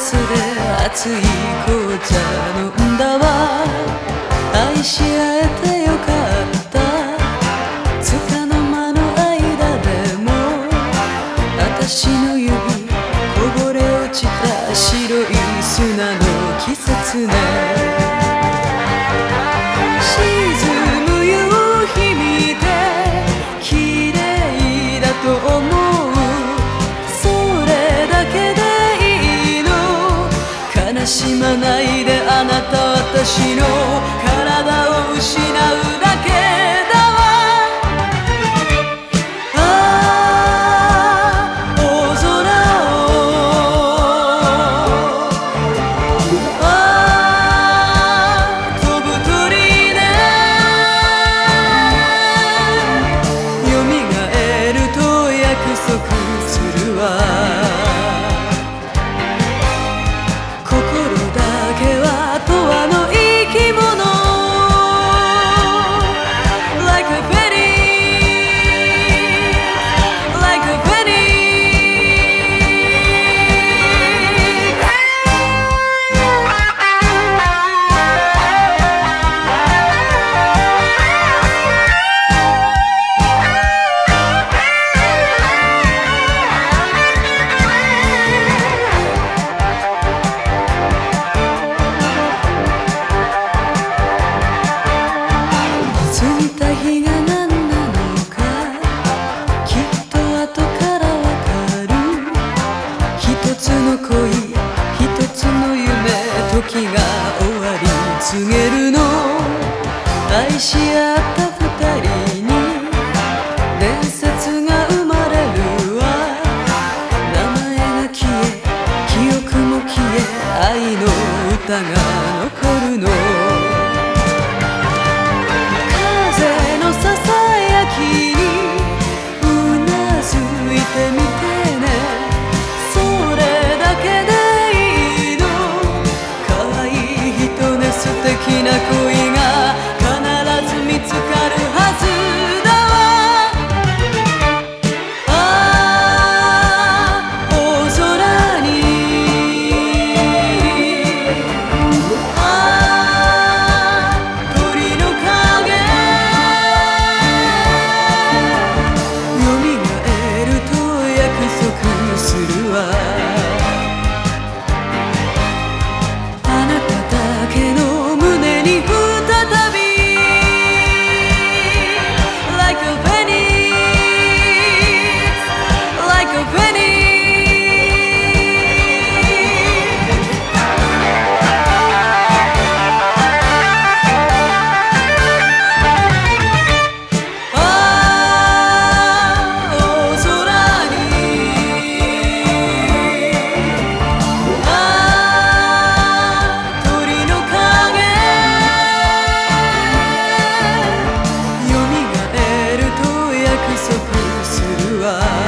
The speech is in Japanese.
スで熱い紅茶飲んだわ。愛し合えてよかった。つかの間の間でも私の指しまないであなた私の体を失うだけだわああ大空をああ飛ぶ鳥でよみがえると約束するわ。告げるの。愛し合った二人に。伝説が生まれるわ。名前が消え記憶も消え愛の歌がよ are.